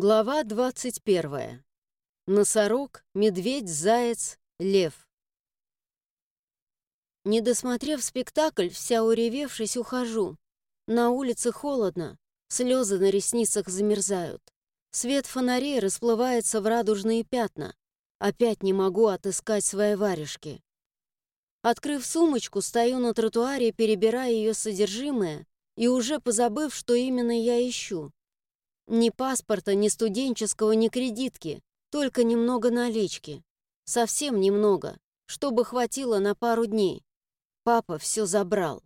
Глава 21. Носорог, медведь, заяц, лев. Не досмотрев спектакль, вся уревевшись, ухожу. На улице холодно, слезы на ресницах замерзают. Свет фонарей расплывается в радужные пятна. Опять не могу отыскать свои варежки. Открыв сумочку, стою на тротуаре, перебирая ее содержимое и уже позабыв, что именно я ищу. Ни паспорта, ни студенческого, ни кредитки, только немного налички. Совсем немного, чтобы хватило на пару дней. Папа все забрал.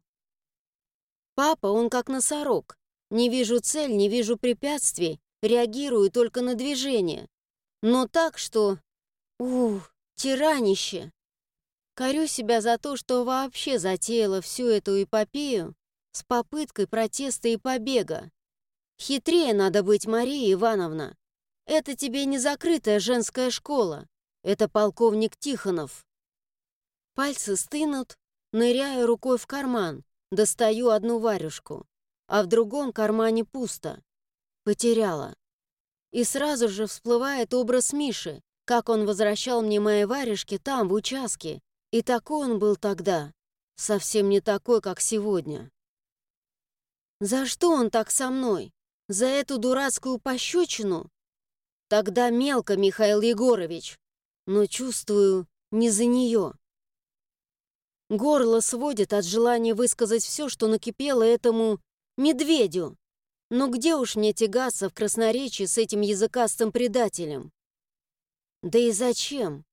Папа, он как носорог. Не вижу цель, не вижу препятствий, реагирую только на движение. Но так, что... Ух, тиранище. Корю себя за то, что вообще затеяла всю эту эпопею с попыткой протеста и побега. Хитрее надо быть, Мария Ивановна. Это тебе не закрытая женская школа. Это полковник Тихонов. Пальцы стынут, ныряю рукой в карман, достаю одну варежку, а в другом кармане пусто. Потеряла. И сразу же всплывает образ Миши, как он возвращал мне мои варежки там, в участке. И такой он был тогда, совсем не такой, как сегодня. За что он так со мной? За эту дурацкую пощечину? Тогда мелко, Михаил Егорович. Но чувствую, не за нее. Горло сводит от желания высказать все, что накипело этому медведю. Но где уж мне тягаться в красноречии с этим языкастым предателем? Да и зачем?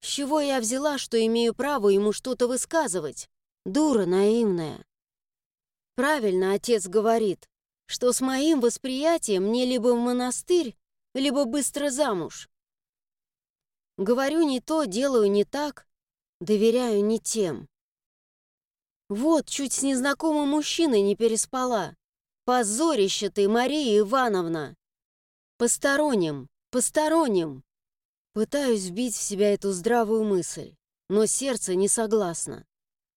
С чего я взяла, что имею право ему что-то высказывать? Дура наивная. Правильно отец говорит что с моим восприятием мне либо в монастырь, либо быстро замуж. Говорю не то, делаю не так, доверяю не тем. Вот, чуть с незнакомым мужчиной не переспала. Позорище ты, Мария Ивановна! Посторонним, посторонним! Пытаюсь вбить в себя эту здравую мысль, но сердце не согласно.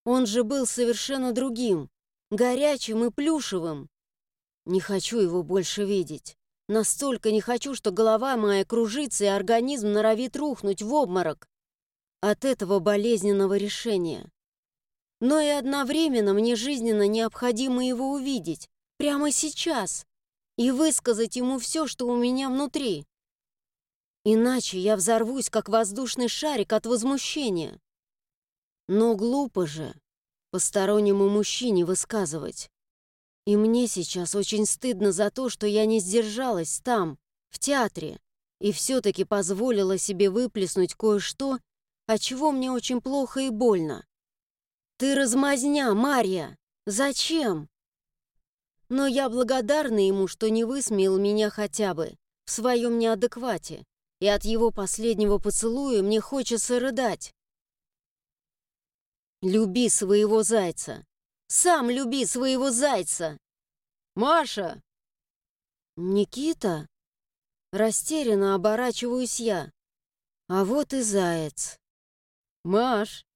Он же был совершенно другим, горячим и плюшевым, не хочу его больше видеть. Настолько не хочу, что голова моя кружится и организм норовит рухнуть в обморок от этого болезненного решения. Но и одновременно мне жизненно необходимо его увидеть, прямо сейчас, и высказать ему все, что у меня внутри. Иначе я взорвусь, как воздушный шарик от возмущения. Но глупо же постороннему мужчине высказывать. И мне сейчас очень стыдно за то, что я не сдержалась там, в театре, и все-таки позволила себе выплеснуть кое-что, от чего мне очень плохо и больно. «Ты размазня, Марья! Зачем?» Но я благодарна ему, что не высмеял меня хотя бы в своем неадеквате, и от его последнего поцелуя мне хочется рыдать. «Люби своего зайца!» Сам люби своего зайца!» «Маша!» «Никита?» Растерянно оборачиваюсь я. А вот и заяц. «Маш!»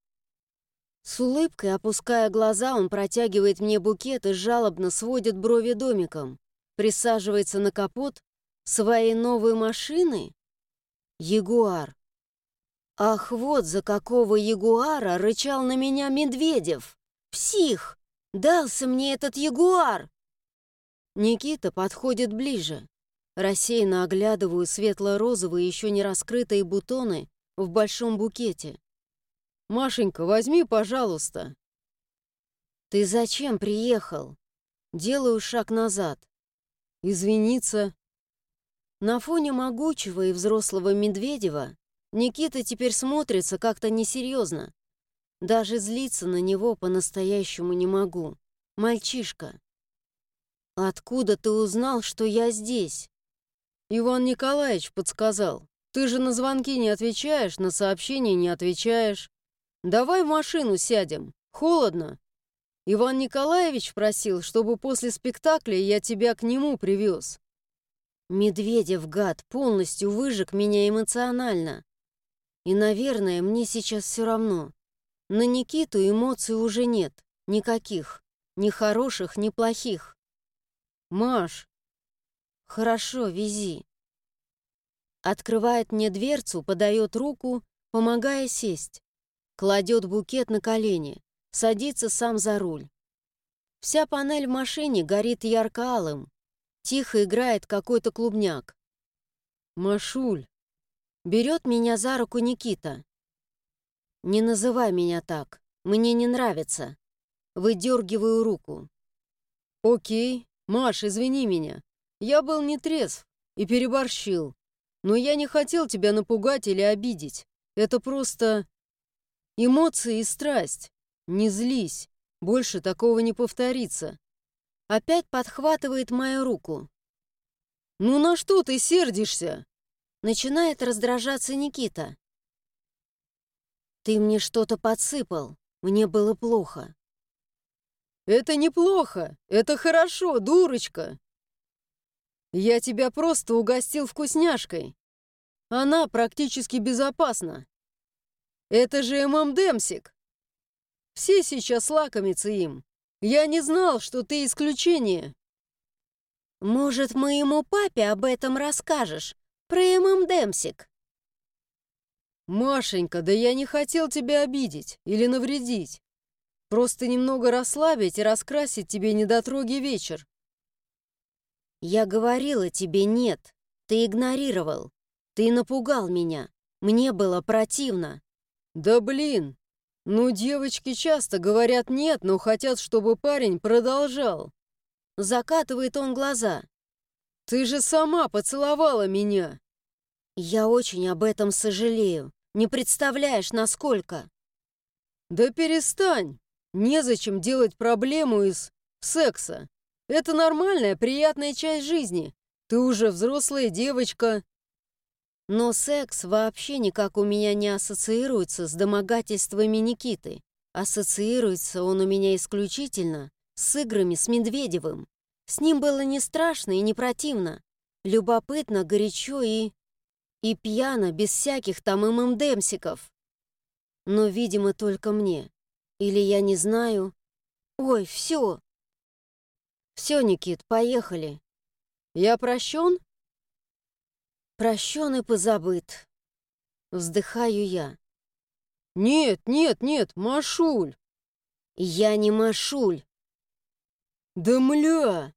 С улыбкой, опуская глаза, он протягивает мне букет и жалобно сводит брови домиком. Присаживается на капот своей новой машины? Ягуар. Ах, вот за какого ягуара рычал на меня Медведев. Псих! Дался мне этот ягуар!» Никита подходит ближе. Рассеянно оглядываю светло-розовые, еще не раскрытые бутоны в большом букете. «Машенька, возьми, пожалуйста!» «Ты зачем приехал?» Делаю шаг назад. «Извиниться». На фоне могучего и взрослого Медведева Никита теперь смотрится как-то несерьезно, даже злиться на него по-настоящему не могу. Мальчишка. Откуда ты узнал, что я здесь? Иван Николаевич подсказал. Ты же на звонки не отвечаешь, на сообщения не отвечаешь. Давай в машину сядем. Холодно. Иван Николаевич просил, чтобы после спектакля я тебя к нему привез. Медведев, гад, полностью выжег меня эмоционально. И, наверное, мне сейчас все равно. На Никиту эмоций уже нет. Никаких. Ни хороших, ни плохих. «Маш!» «Хорошо, вези». Открывает мне дверцу, подает руку, помогая сесть. Кладет букет на колени, садится сам за руль. Вся панель в машине горит ярко-алым. Тихо играет какой-то клубняк. «Машуль!» Берет меня за руку Никита. «Не называй меня так. Мне не нравится». Выдергиваю руку. «Окей. Маш, извини меня. Я был не трезв и переборщил. Но я не хотел тебя напугать или обидеть. Это просто эмоции и страсть. Не злись. Больше такого не повторится. Опять подхватывает мою руку. «Ну на что ты сердишься?» Начинает раздражаться Никита. «Ты мне что-то подсыпал. Мне было плохо». «Это неплохо. Это хорошо, дурочка. Я тебя просто угостил вкусняшкой. Она практически безопасна. Это же ММДемсик. Все сейчас лакомятся им. Я не знал, что ты исключение. Может, моему папе об этом расскажешь? Про ММДемсик? Машенька, да я не хотел тебя обидеть или навредить. Просто немного расслабить и раскрасить тебе недотроги вечер. Я говорила тебе нет. Ты игнорировал. Ты напугал меня. Мне было противно. Да блин. Ну, девочки часто говорят нет, но хотят, чтобы парень продолжал. Закатывает он глаза. Ты же сама поцеловала меня. Я очень об этом сожалею. Не представляешь, насколько. Да перестань. Незачем делать проблему из секса. Это нормальная, приятная часть жизни. Ты уже взрослая девочка. Но секс вообще никак у меня не ассоциируется с домогательствами Никиты. Ассоциируется он у меня исключительно с играми с Медведевым. С ним было не страшно и не противно. Любопытно, горячо и... И пьяно, без всяких там ММДемсиков. Но, видимо, только мне. Или я не знаю. Ой, все, «Все, Никит, поехали. Я прощен?» «Прощен и позабыт». Вздыхаю я. «Нет, нет, нет, Машуль!» «Я не Машуль!» «Да мля!»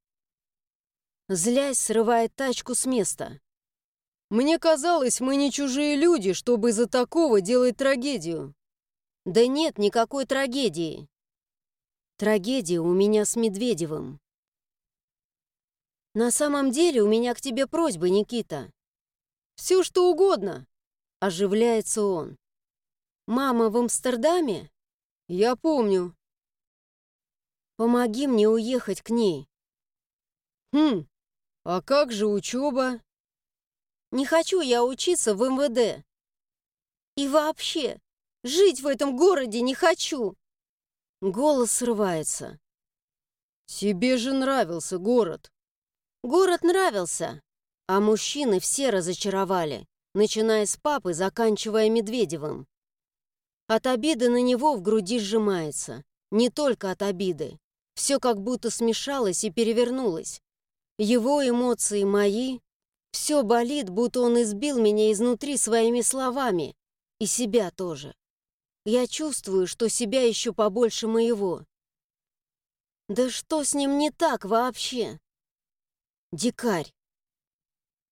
Злясь, срывает тачку с места. «Мне казалось, мы не чужие люди, чтобы из-за такого делать трагедию». «Да нет никакой трагедии. Трагедия у меня с Медведевым». «На самом деле у меня к тебе просьба, Никита». «Все, что угодно», — оживляется он. «Мама в Амстердаме?» «Я помню». «Помоги мне уехать к ней». «Хм, а как же учеба?» «Не хочу я учиться в МВД. И вообще, жить в этом городе не хочу». Голос срывается. «Тебе же нравился город». Город нравился, а мужчины все разочаровали, начиная с папы, заканчивая Медведевым. От обиды на него в груди сжимается. Не только от обиды. Все как будто смешалось и перевернулось. Его эмоции мои. Все болит, будто он избил меня изнутри своими словами. И себя тоже. Я чувствую, что себя еще побольше моего. Да что с ним не так вообще? Дикарь.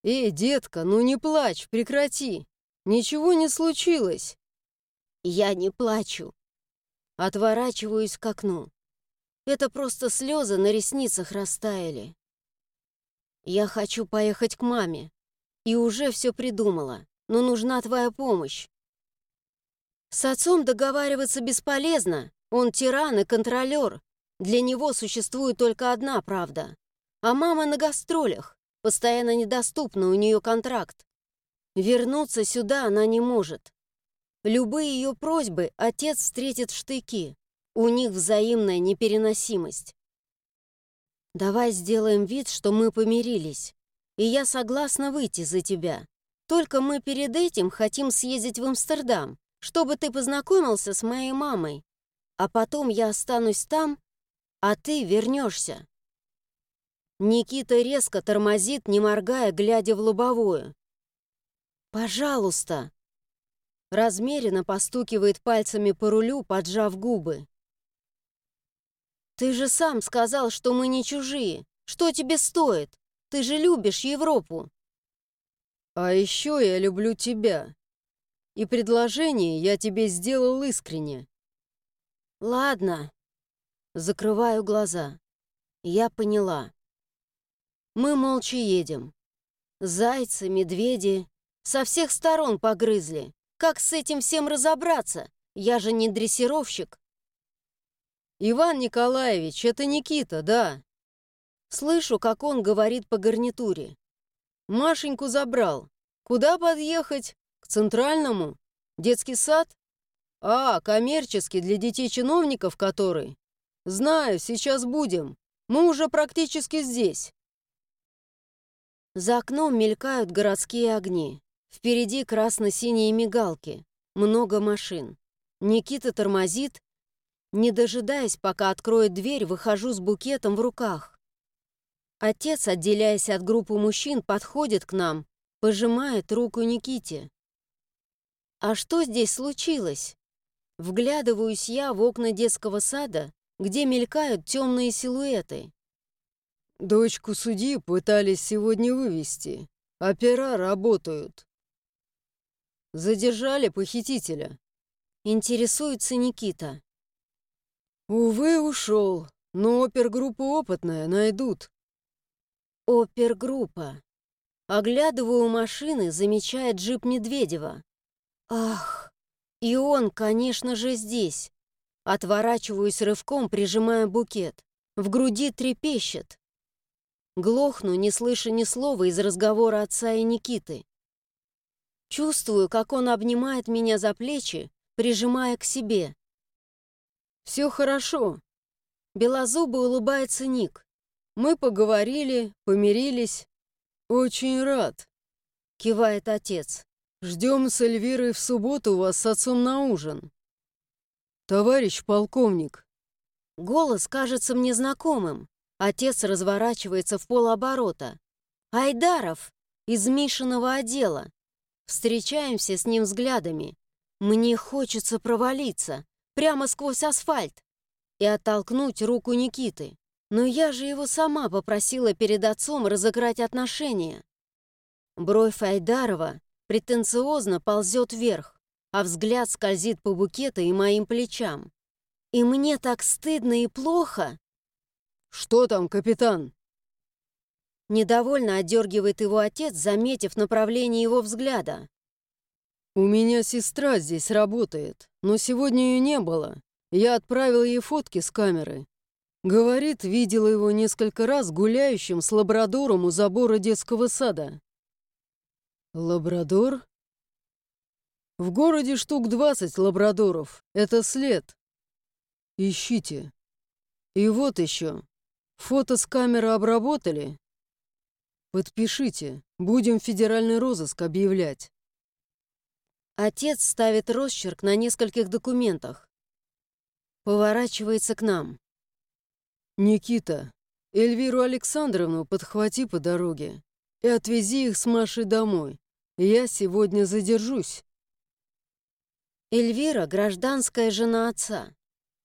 «Эй, детка, ну не плачь, прекрати. Ничего не случилось». Я не плачу. Отворачиваюсь к окну. Это просто слезы на ресницах растаяли. Я хочу поехать к маме. И уже все придумала, но нужна твоя помощь. С отцом договариваться бесполезно. Он тиран и контролер. Для него существует только одна правда. А мама на гастролях, постоянно недоступна, у нее контракт. Вернуться сюда она не может. Любые ее просьбы отец встретит в штыки. У них взаимная непереносимость. Давай сделаем вид, что мы помирились. И я согласна выйти за тебя. Только мы перед этим хотим съездить в Амстердам, чтобы ты познакомился с моей мамой. А потом я останусь там, а ты вернешься. Никита резко тормозит, не моргая, глядя в лобовую. Пожалуйста. Размеренно постукивает пальцами по рулю, поджав губы. Ты же сам сказал, что мы не чужие. Что тебе стоит? Ты же любишь Европу. А еще я люблю тебя. И предложение я тебе сделал искренне. Ладно. Закрываю глаза. Я поняла. Мы молча едем. Зайцы, медведи со всех сторон погрызли. Как с этим всем разобраться? Я же не дрессировщик. Иван Николаевич, это Никита, да. Слышу, как он говорит по гарнитуре. Машеньку забрал. Куда подъехать? К центральному? Детский сад? А, коммерческий, для детей-чиновников который? Знаю, сейчас будем. Мы уже практически здесь. За окном мелькают городские огни. Впереди красно-синие мигалки. Много машин. Никита тормозит. Не дожидаясь, пока откроет дверь, выхожу с букетом в руках. Отец, отделяясь от группы мужчин, подходит к нам, пожимает руку Никите. А что здесь случилось? Вглядываюсь я в окна детского сада, где мелькают темные силуэты. Дочку судьи пытались сегодня вывести. Опера работают. Задержали похитителя. Интересуется Никита. Увы, ушел. Но опергруппа опытная, найдут. Опергруппа. Оглядываю машины, замечает джип Медведева. Ах, и он, конечно же, здесь. Отворачиваюсь рывком, прижимая букет. В груди трепещет. Глохну, не слыша ни слова из разговора отца и Никиты. Чувствую, как он обнимает меня за плечи, прижимая к себе. «Все хорошо». Белозубо улыбается Ник. «Мы поговорили, помирились. Очень рад», — кивает отец. «Ждем с Эльвирой в субботу вас с отцом на ужин». «Товарищ полковник». Голос кажется мне знакомым. Отец разворачивается в полоборота. «Айдаров! Из Мишиного отдела!» Встречаемся с ним взглядами. Мне хочется провалиться, прямо сквозь асфальт, и оттолкнуть руку Никиты. Но я же его сама попросила перед отцом разыграть отношения. Бровь Айдарова претенциозно ползет вверх, а взгляд скользит по букету и моим плечам. И мне так стыдно и плохо. «Что там, капитан?» Недовольно отдергивает его отец, заметив направление его взгляда. «У меня сестра здесь работает, но сегодня ее не было. Я отправил ей фотки с камеры. Говорит, видела его несколько раз гуляющим с лабрадором у забора детского сада». «Лабрадор?» «В городе штук 20 лабрадоров. Это след. Ищите. И вот еще. Фото с камеры обработали? Подпишите. Будем федеральный розыск объявлять. Отец ставит росчерк на нескольких документах. Поворачивается к нам. Никита, Эльвиру Александровну подхвати по дороге и отвези их с Машей домой. Я сегодня задержусь. Эльвира — гражданская жена отца.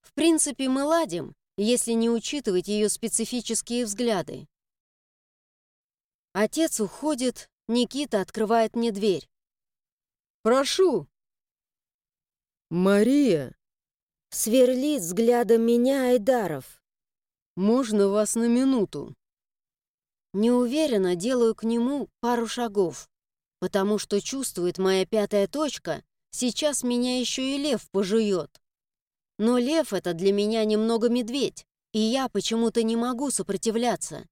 В принципе, мы ладим, если не учитывать ее специфические взгляды. Отец уходит, Никита открывает мне дверь. «Прошу!» «Мария!» Сверлит взглядом меня Айдаров. «Можно вас на минуту?» Неуверенно делаю к нему пару шагов, потому что чувствует моя пятая точка, сейчас меня еще и лев пожует. Но лев — это для меня немного медведь, и я почему-то не могу сопротивляться.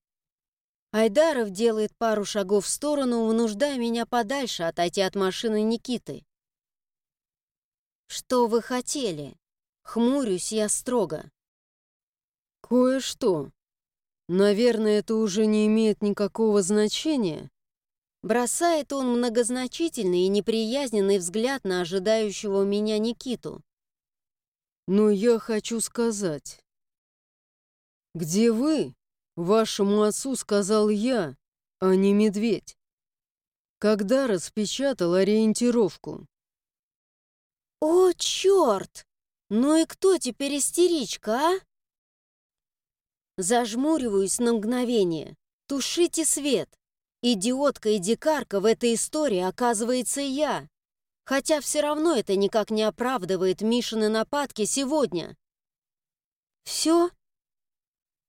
Айдаров делает пару шагов в сторону, вынуждая меня подальше отойти от машины Никиты. «Что вы хотели?» Хмурюсь я строго. «Кое-что. Наверное, это уже не имеет никакого значения». Бросает он многозначительный и неприязненный взгляд на ожидающего меня Никиту. Но я хочу сказать. Где вы? Вашему отцу сказал я, а не медведь. Когда распечатал ориентировку. «О, черт! Ну и кто теперь истеричка, а?» Зажмуриваюсь на мгновение. Тушите свет. Идиотка и дикарка в этой истории оказывается я. Хотя все равно это никак не оправдывает Мишины нападки сегодня. Все?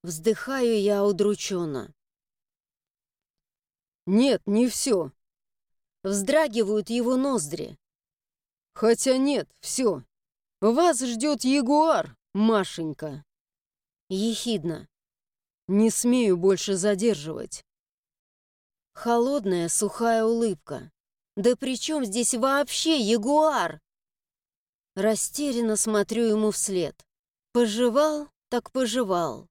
Вздыхаю я удрученно. Нет, не все. Вздрагивают его ноздри. Хотя нет, все. Вас ждет ягуар, Машенька. Ехидно. Не смею больше задерживать. Холодная, сухая улыбка. Да при чем здесь вообще ягуар? Растерянно смотрю ему вслед. Пожевал, так пожевал.